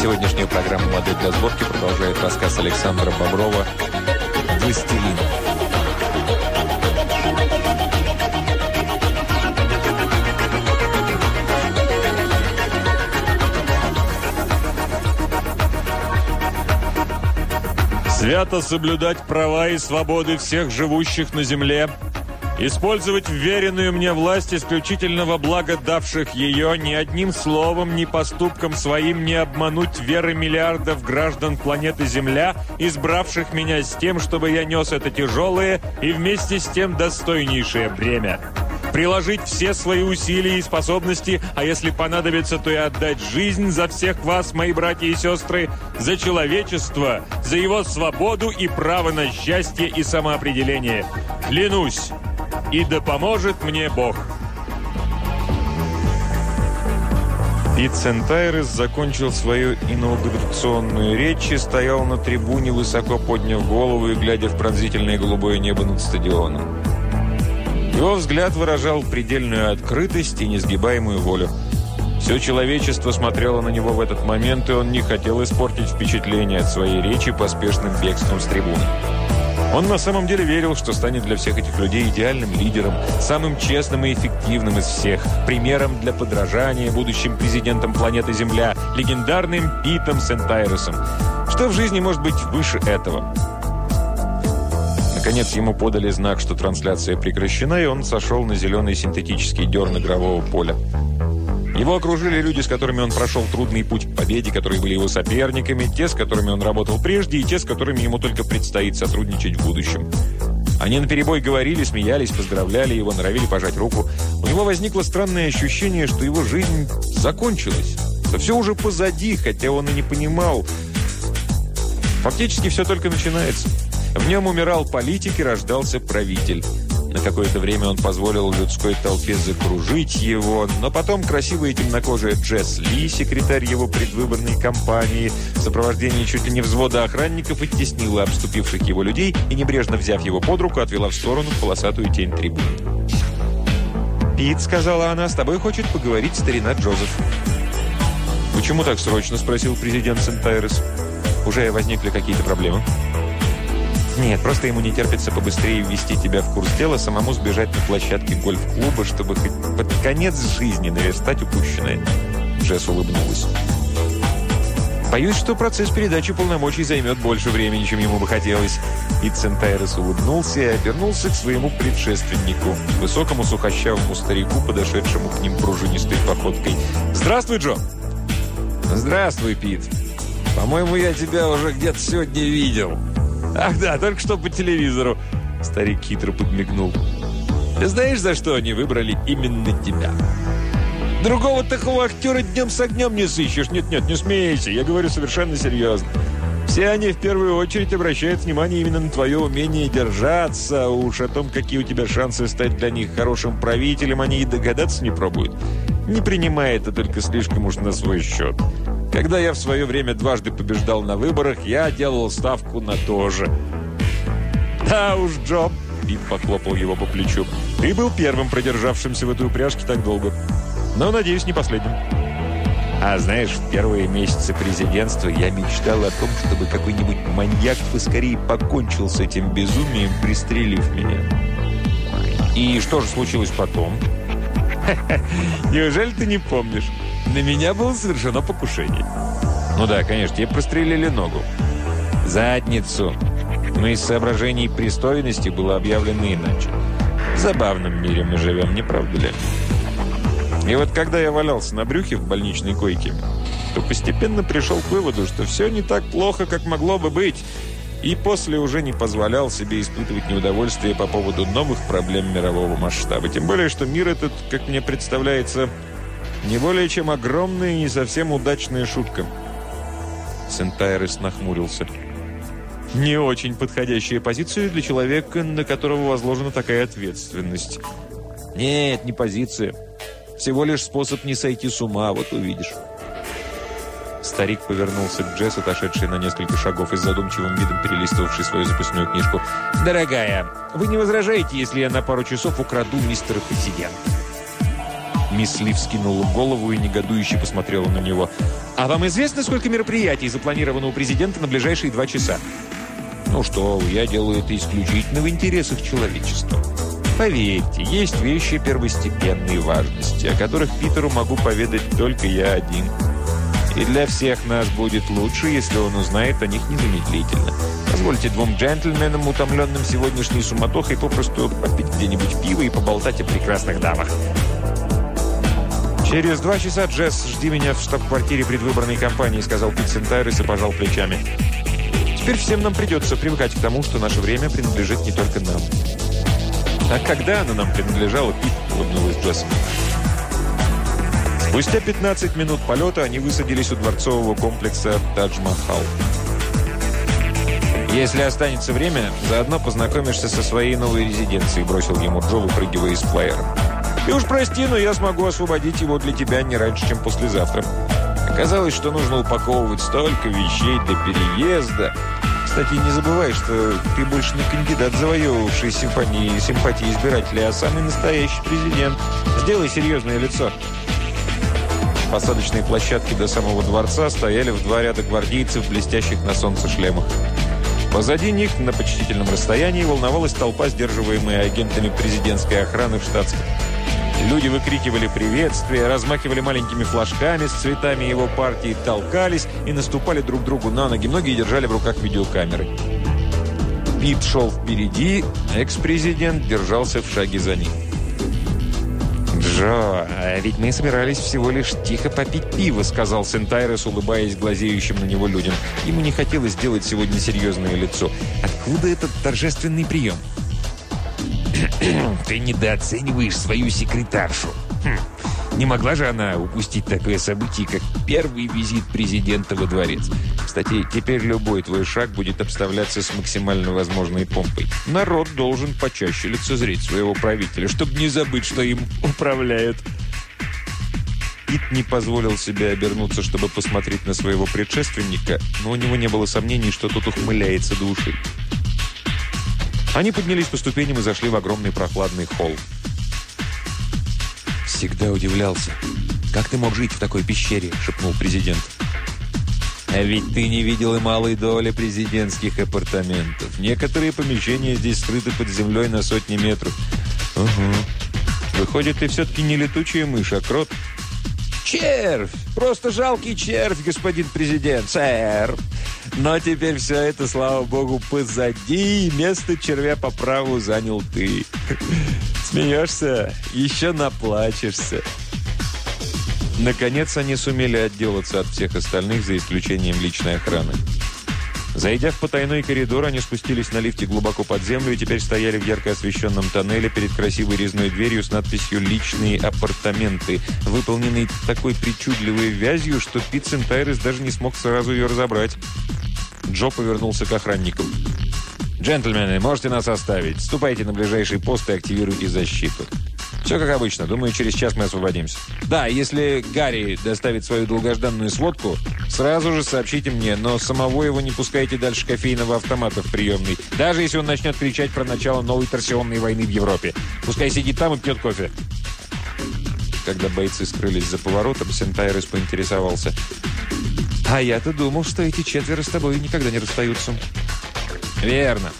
Сегодняшнюю программу «Модель для сборки» продолжает рассказ Александра Боброва «Властелин». Свято соблюдать права и свободы всех живущих на земле, использовать вверенную мне власть исключительно во благо давших ее, ни одним словом, ни поступком своим не обмануть веры миллиардов граждан планеты Земля, избравших меня с тем, чтобы я нес это тяжелое и вместе с тем достойнейшее бремя. Приложить все свои усилия и способности, а если понадобится, то и отдать жизнь за всех вас, мои братья и сестры, за человечество, за его свободу и право на счастье и самоопределение. Клянусь, и да поможет мне Бог. Пит Сентайрес закончил свою инаугурационную речь и стоял на трибуне, высоко подняв голову и глядя в пронзительное голубое небо над стадионом. Его взгляд выражал предельную открытость и несгибаемую волю. Все человечество смотрело на него в этот момент, и он не хотел испортить впечатление от своей речи поспешным бегством с трибуны. Он на самом деле верил, что станет для всех этих людей идеальным лидером, самым честным и эффективным из всех, примером для подражания будущим президентом планеты Земля, легендарным Питом Сентайрусом. Что в жизни может быть выше этого? Наконец ему подали знак, что трансляция прекращена, и он сошел на зеленый синтетический дерн игрового поля. Его окружили люди, с которыми он прошел трудный путь к победе, которые были его соперниками, те, с которыми он работал прежде, и те, с которыми ему только предстоит сотрудничать в будущем. Они наперебой говорили, смеялись, поздравляли его, норовили пожать руку. У него возникло странное ощущение, что его жизнь закончилась. Что все уже позади, хотя он и не понимал. Фактически все только начинается. В нем умирал политик и рождался правитель. На какое-то время он позволил людской толпе закружить его, но потом красивая темнокожая Джесс Ли, секретарь его предвыборной кампании, в сопровождении чуть ли не взвода охранников оттеснила обступивших его людей и, небрежно взяв его под руку, отвела в сторону полосатую тень трибуны. «Пит», — сказала она, — «с тобой хочет поговорить старина Джозеф». «Почему так срочно?» — спросил президент Сентайрес. «Уже возникли какие-то проблемы?» Нет, просто ему не терпится побыстрее ввести тебя в курс дела, самому сбежать на площадке гольф-клуба, чтобы хоть под конец жизни наверстать упущенное. Джесс улыбнулась. Боюсь, что процесс передачи полномочий займет больше времени, чем ему бы хотелось. И Центайрес улыбнулся и обернулся к своему предшественнику, высокому сухощавому старику, подошедшему к ним пружинистой походкой. «Здравствуй, Джо!» «Здравствуй, Пит. По-моему, я тебя уже где-то сегодня видел». «Ах да, только что по телевизору!» Старик хитро подмигнул. «Ты знаешь, за что они выбрали именно тебя?» «Другого такого актера днем с огнем не сыщешь. Нет-нет, не смейся, я говорю совершенно серьезно. Все они в первую очередь обращают внимание именно на твое умение держаться. Уж о том, какие у тебя шансы стать для них хорошим правителем, они и догадаться не пробуют. Не принимай это только слишком уж на свой счет. Когда я в свое время дважды побеждал на выборах, я делал ставку на то же. «Да уж, Джоб!» – Пит похлопал его по плечу. «Ты был первым продержавшимся в этой упряжке так долго. Но, надеюсь, не последним». А знаешь, в первые месяцы президентства я мечтал о том, чтобы какой-нибудь маньяк поскорее покончил с этим безумием, пристрелив меня. И что же случилось потом? Неужели ты не помнишь? На меня было совершено покушение. Ну да, конечно, тебе прострелили ногу. Задницу. Но из соображений пристойности было объявлено иначе. В забавном мире мы живем, не правда ли? И вот когда я валялся на брюхе в больничной койке, то постепенно пришел к выводу, что все не так плохо, как могло бы быть. И после уже не позволял себе испытывать неудовольствие по поводу новых проблем мирового масштаба. Тем более, что мир этот, как мне представляется, не более чем огромная и не совсем удачная шутка. Сентайрес нахмурился. Не очень подходящая позиция для человека, на которого возложена такая ответственность. Нет, не позиция. Всего лишь способ не сойти с ума, вот увидишь». Старик повернулся к Джесс, отошедший на несколько шагов и с задумчивым видом перелистывавший свою записную книжку. «Дорогая, вы не возражаете, если я на пару часов украду мистера президента?» Мисс Ли вскинула голову и негодующе посмотрела на него. «А вам известно, сколько мероприятий запланировано у президента на ближайшие два часа?» «Ну что я делаю это исключительно в интересах человечества. Поверьте, есть вещи первостепенной важности, о которых Питеру могу поведать только я один. И для всех нас будет лучше, если он узнает о них незамедлительно. Позвольте двум джентльменам, утомленным сегодняшней суматохой, попросту попить где-нибудь пиво и поболтать о прекрасных дамах». «Через два часа, Джесс, жди меня в штаб-квартире предвыборной кампании», сказал Пит Сентайрес и пожал плечами. «Теперь всем нам придется привыкать к тому, что наше время принадлежит не только нам». «А когда оно нам принадлежало, Пит?» – улыбнулась Джесс. Спустя 15 минут полета они высадились у дворцового комплекса Тадж-Махал. «Если останется время, заодно познакомишься со своей новой резиденцией», бросил ему Джо, выпрыгивая из плеера. И уж прости, но я смогу освободить его для тебя не раньше, чем послезавтра. Оказалось, что нужно упаковывать столько вещей для переезда. Кстати, не забывай, что ты больше не кандидат, завоевывавший симпатии, симпатии избирателей, а самый настоящий президент. Сделай серьезное лицо. Посадочные площадки до самого дворца стояли в два ряда гвардейцев, блестящих на солнце шлемах. Позади них, на почтительном расстоянии, волновалась толпа, сдерживаемая агентами президентской охраны в штатском. Люди выкрикивали приветствия, размахивали маленькими флажками с цветами его партии, толкались и наступали друг другу на ноги. Многие держали в руках видеокамеры. Пит шел впереди, экс-президент держался в шаге за ним. «Джо, а ведь мы собирались всего лишь тихо попить пиво», сказал Сентайрес, улыбаясь глазеющим на него людям. Ему не хотелось сделать сегодня серьезное лицо. «Откуда этот торжественный прием?» Ты недооцениваешь свою секретаршу. Хм. Не могла же она упустить такое событие, как первый визит президента во дворец. Кстати, теперь любой твой шаг будет обставляться с максимально возможной помпой. Народ должен почаще лицезреть своего правителя, чтобы не забыть, что им управляют. Пит не позволил себе обернуться, чтобы посмотреть на своего предшественника, но у него не было сомнений, что тот ухмыляется души. Они поднялись по ступеням и зашли в огромный прохладный холл. «Всегда удивлялся. Как ты мог жить в такой пещере?» – шепнул президент. «А ведь ты не видел и малой доли президентских апартаментов. Некоторые помещения здесь скрыты под землей на сотни метров». «Угу. Выходит, ты все-таки не летучая мышь, а крот?» «Червь! Просто жалкий червь, господин президент, сэр!» Но теперь все это, слава богу, позади, и место червя по праву занял ты. Смеешься? Еще наплачешься. Наконец они сумели отделаться от всех остальных, за исключением личной охраны. Зайдя в потайной коридор, они спустились на лифте глубоко под землю и теперь стояли в ярко освещенном тоннеле перед красивой резной дверью с надписью «Личные апартаменты», выполненной такой причудливой вязью, что Пит Сентайрес даже не смог сразу ее разобрать. Джо повернулся к охранникам. «Джентльмены, можете нас оставить. Ступайте на ближайший пост и активируйте защиту. Все как обычно. Думаю, через час мы освободимся. Да, если Гарри доставит свою долгожданную сводку, сразу же сообщите мне, но самого его не пускайте дальше кофейного автомата в приемной, даже если он начнет кричать про начало новой торсионной войны в Европе. Пускай сидит там и пьет кофе». Когда бойцы скрылись за поворотом, Сентайрес поинтересовался – а я-то думал, что эти четверо с тобой никогда не расстаются. Верно.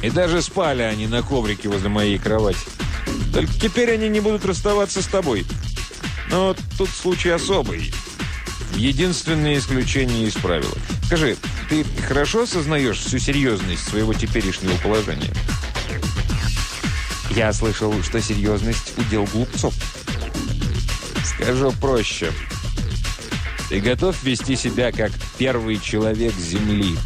И даже спали они на коврике возле моей кровати. Только теперь они не будут расставаться с тобой. Но тут случай особый. Единственное исключение из правила. Скажи, ты хорошо осознаешь всю серьезность своего теперешнего положения? Я слышал, что серьезность – удел глупцов. Скажу проще. Ты готов вести себя как первый человек Земли?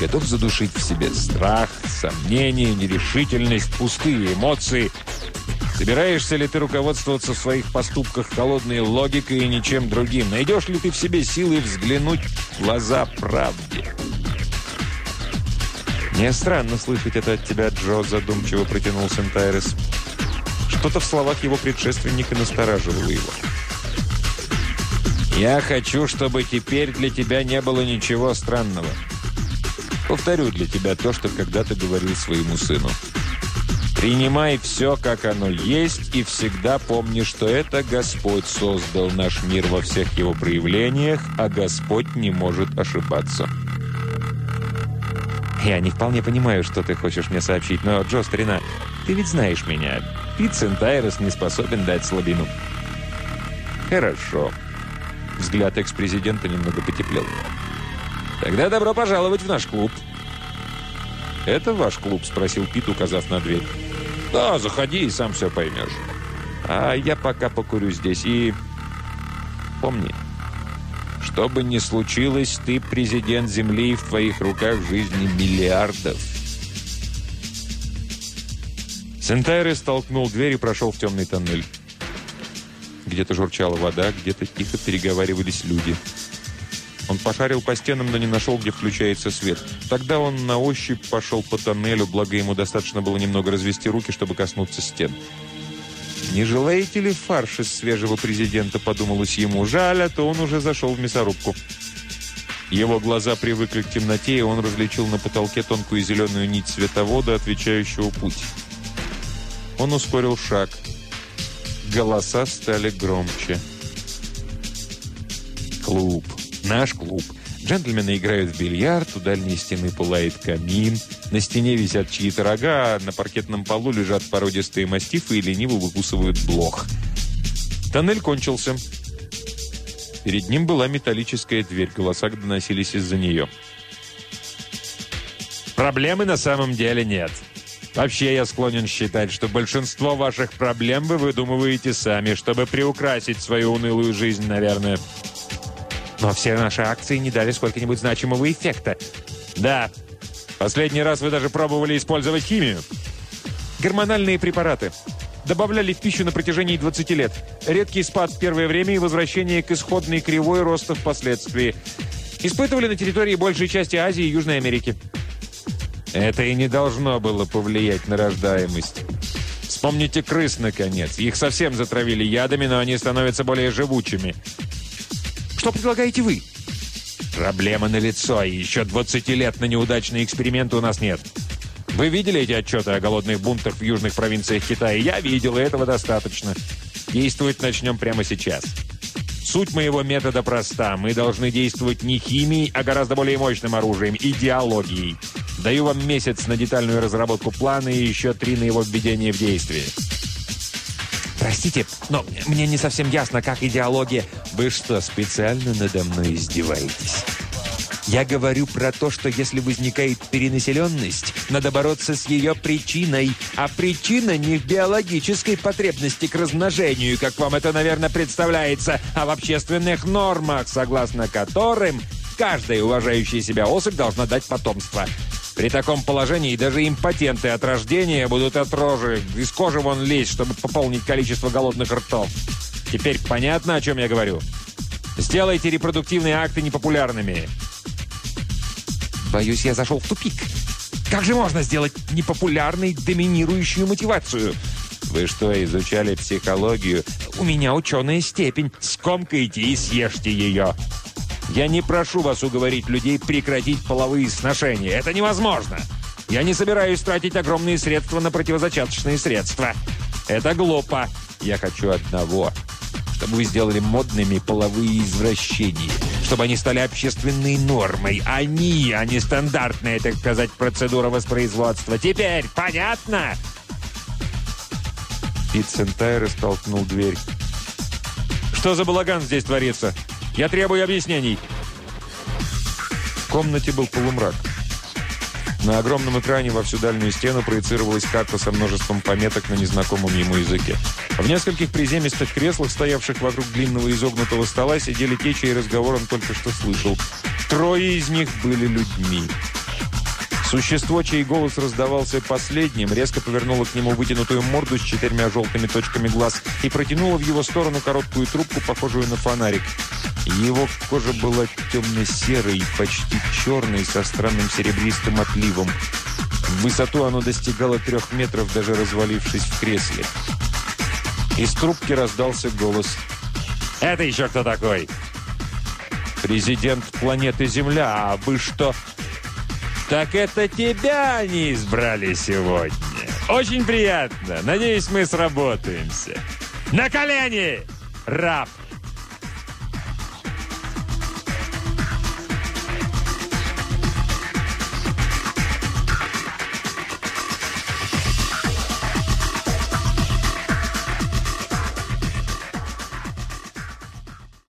Готов задушить в себе страх, сомнения, нерешительность, пустые эмоции? Собираешься ли ты руководствоваться в своих поступках холодной логикой и ничем другим? Найдешь ли ты в себе силы взглянуть в глаза правде? «Мне странно слышать это от тебя, Джо», – задумчиво протянул Сентайрес. Что-то в словах его предшественника настораживало его. «Я хочу, чтобы теперь для тебя не было ничего странного. Повторю для тебя то, что когда-то говорил своему сыну. Принимай все, как оно есть, и всегда помни, что это Господь создал наш мир во всех его проявлениях, а Господь не может ошибаться. Я не вполне понимаю, что ты хочешь мне сообщить, но, Джо, старина, ты ведь знаешь меня. Пит Сентайрос не способен дать слабину. Хорошо. Взгляд экс-президента немного потеплел. Тогда добро пожаловать в наш клуб. «Это ваш клуб?» – спросил Пит, указав на дверь. «Да, заходи и сам все поймешь. А я пока покурю здесь и... Помни, что бы ни случилось, ты президент Земли, и в твоих руках жизни миллиардов». Сентайры столкнул дверь и прошел в темный тоннель. Где-то журчала вода, где-то тихо переговаривались люди – он пошарил по стенам, но не нашел, где включается свет. Тогда он на ощупь пошел по тоннелю, благо ему достаточно было немного развести руки, чтобы коснуться стен. «Не желаете ли фарш из свежего президента?» – подумалось ему. «Жаль, а то он уже зашел в мясорубку». Его глаза привыкли к темноте, и он различил на потолке тонкую зеленую нить световода, отвечающего путь. Он ускорил шаг. Голоса стали громче. Клуб. Наш клуб. Джентльмены играют в бильярд, у дальней стены пылает камин, на стене висят чьи-то рога, а на паркетном полу лежат породистые мастифы и лениво выкусывают блох. Тоннель кончился. Перед ним была металлическая дверь, голоса доносились из-за нее. Проблемы на самом деле нет. Вообще, я склонен считать, что большинство ваших проблем вы выдумываете сами, чтобы приукрасить свою унылую жизнь, наверное. Но все наши акции не дали сколько-нибудь значимого эффекта. Да. Последний раз вы даже пробовали использовать химию. Гормональные препараты. Добавляли в пищу на протяжении 20 лет. Редкий спад в первое время и возвращение к исходной кривой роста впоследствии. Испытывали на территории большей части Азии и Южной Америки. Это и не должно было повлиять на рождаемость. Вспомните крыс, наконец. Их совсем затравили ядами, но они становятся более живучими. Что предлагаете вы?» «Проблема налицо, и еще 20 лет на неудачные эксперименты у нас нет. Вы видели эти отчеты о голодных бунтах в южных провинциях Китая? Я видел, и этого достаточно. Действовать начнем прямо сейчас. Суть моего метода проста. Мы должны действовать не химией, а гораздо более мощным оружием – идеологией. Даю вам месяц на детальную разработку плана и еще три на его введение в действие. Простите, но мне не совсем ясно, как идеология... Вы что, специально надо мной издеваетесь? Я говорю про то, что если возникает перенаселенность, надо бороться с ее причиной. А причина не в биологической потребности к размножению, как вам это, наверное, представляется, а в общественных нормах, согласно которым каждая уважающая себя особь должна дать потомство. При таком положении даже импотенты от рождения будут от рожи, из кожи вон лезть, чтобы пополнить количество голодных ртов. Теперь понятно, о чем я говорю? Сделайте репродуктивные акты непопулярными. Боюсь, я зашел в тупик. Как же можно сделать непопулярной доминирующую мотивацию? Вы что, изучали психологию? У меня ученая степень. Скомкайте и съешьте ее. Я не прошу вас уговорить людей прекратить половые сношения. Это невозможно. Я не собираюсь тратить огромные средства на противозачаточные средства. Это глупо. Я хочу одного. Чтобы вы сделали модными половые извращения. Чтобы они стали общественной нормой. Они, а не стандартная, так сказать, процедура воспроизводства. Теперь понятно? Пит Сентай растолкнул дверь. «Что за балаган здесь творится?» Я требую объяснений!» В комнате был полумрак. На огромном экране во всю дальнюю стену проецировалась карта со множеством пометок на незнакомом ему языке. В нескольких приземистых креслах, стоявших вокруг длинного изогнутого стола, сидели те, чей разговор он только что слышал. Трое из них были людьми. Существо, чей голос раздавался последним, резко повернуло к нему вытянутую морду с четырьмя желтыми точками глаз и протянуло в его сторону короткую трубку, похожую на фонарик. Его кожа была темно-серой, почти черной, со странным серебристым отливом. В высоту оно достигало трех метров, даже развалившись в кресле. Из трубки раздался голос. «Это еще кто такой?» «Президент планеты Земля, а вы что?» «Так это тебя они избрали сегодня. Очень приятно. Надеюсь, мы сработаемся. На колени, раб!»